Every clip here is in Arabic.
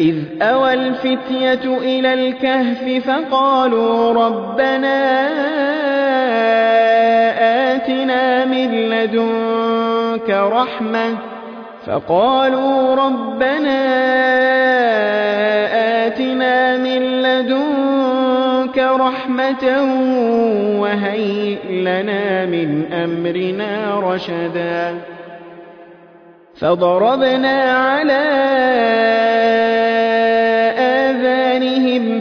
إذ أوى الفتية إلى الكهف فقالوا ربنا آتنا من لدنك رحمة. فقالوا ربنا آتنا من لدنك رحمة وهيئ لنا من أمرنا رشدا. فضربنا على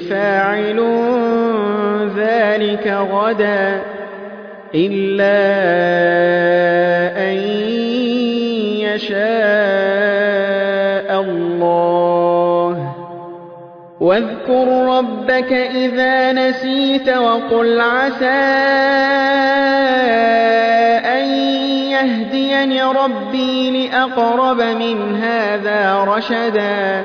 فاعل ذلك غدا إلا أن يشاء الله. واذكر ربك إذا نسيت وقل عسى أن يهديني ربي لأقرب من هذا رشدا.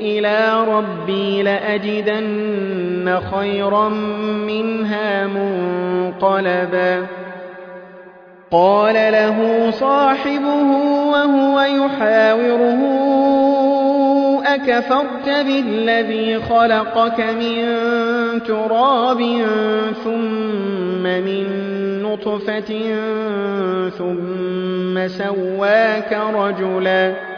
إلى ربي لأجدن خيرا منها منقلبا. قال له صاحبه وهو يحاوره أكفرت بالذي خلقك من تراب ثم من نطفة ثم سواك رجلا.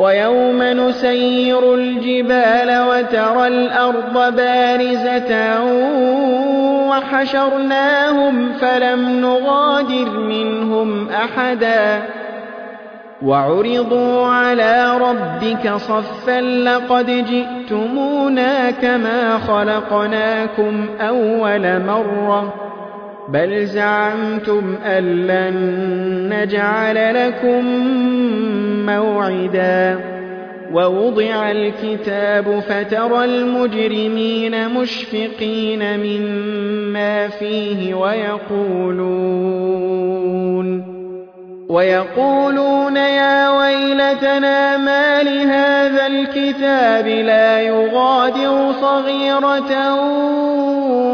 ويوم نسير الجبال وترى الأرض بارزة وحشرناهم فلم نغادر منهم أحدا. وعرضوا على ربك صفا لقد جئتمونا كما خلقناكم أول مرة. بل زعمتم أن لن نجعل لكم موعدا. ووضع الكتاب فترى المجرمين مشفقين مما فيه ويقولون. ويقولون يا ويلتنا ما لهذا الكتاب لا يغادر صغيرة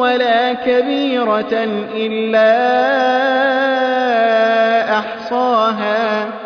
ولا كبيرة إلا أحصاها.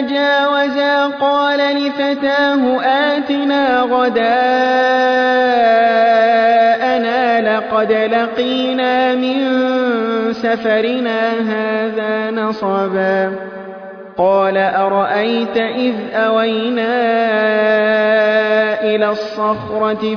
جاوزا قال لفتاه آتنا غداءنا لقد لقينا من سفرنا هذا نصبا قال أرأيت إذ أوينا إلى الصخرة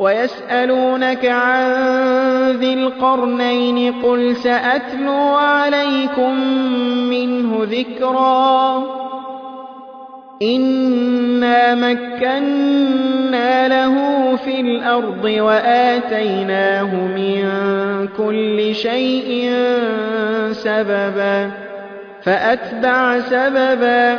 ويسألونك عن ذي القرنين قل سأتلو عليكم منه ذكرا. إنا مكنا له في الأرض وآتيناه من كل شيء سببا فأتبع سببا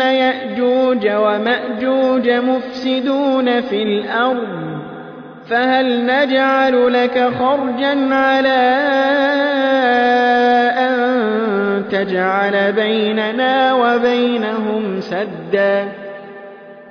يأجوج ومأجوج مفسدون في الأرض فهل نجعل لك خرجا على أن تجعل بيننا وبينهم سدا؟